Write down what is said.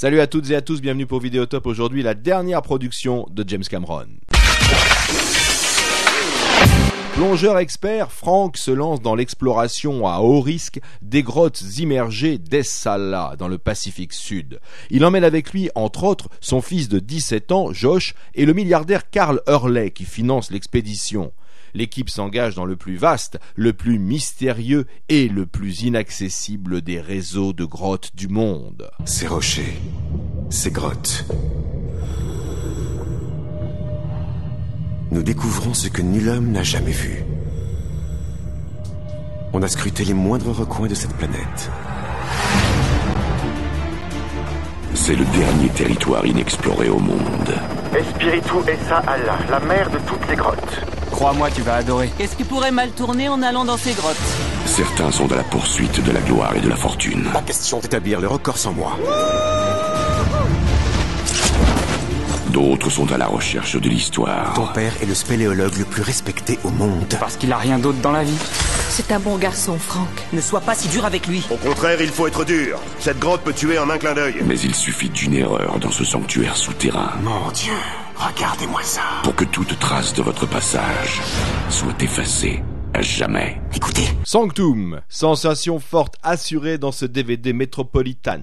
Salut à toutes et à tous, bienvenue pour Vidéotop. Aujourd'hui, la dernière production de James Cameron. Plongeur expert, Frank se lance dans l'exploration à haut risque des grottes immergées d'Essala dans le Pacifique Sud. Il emmène avec lui, entre autres, son fils de 17 ans, Josh, et le milliardaire Carl Hurley qui finance l'expédition. L'équipe s'engage dans le plus vaste, le plus mystérieux et le plus inaccessible des réseaux de grottes du monde. Ces rochers, ces grottes, nous découvrons ce que nul homme n'a jamais vu. On a scruté les moindres recoins de cette planète. C'est le dernier territoire inexploré au monde. Espiritu Essa Allah, la mère de toutes les grottes. Crois-moi, tu vas adorer. Qu'est-ce qui pourrait mal tourner en allant dans ces grottes Certains sont à la poursuite de la gloire et de la fortune. Pas question d'établir le record sans moi. D'autres sont à la recherche de l'histoire. Ton père est le spéléologue le plus respecté au monde. Parce qu'il a rien d'autre dans la vie. C'est un bon garçon, Franck. Ne sois pas si dur avec lui. Au contraire, il faut être dur. Cette grotte peut tuer en un clin d'œil. Mais il suffit d'une erreur dans ce sanctuaire souterrain Mon Dieu, regardez-moi ça. pour que toute trace de votre passage soit effacée à jamais. Écoutez, Sanctum, sensation forte assurée dans ce DVD Metropolitan.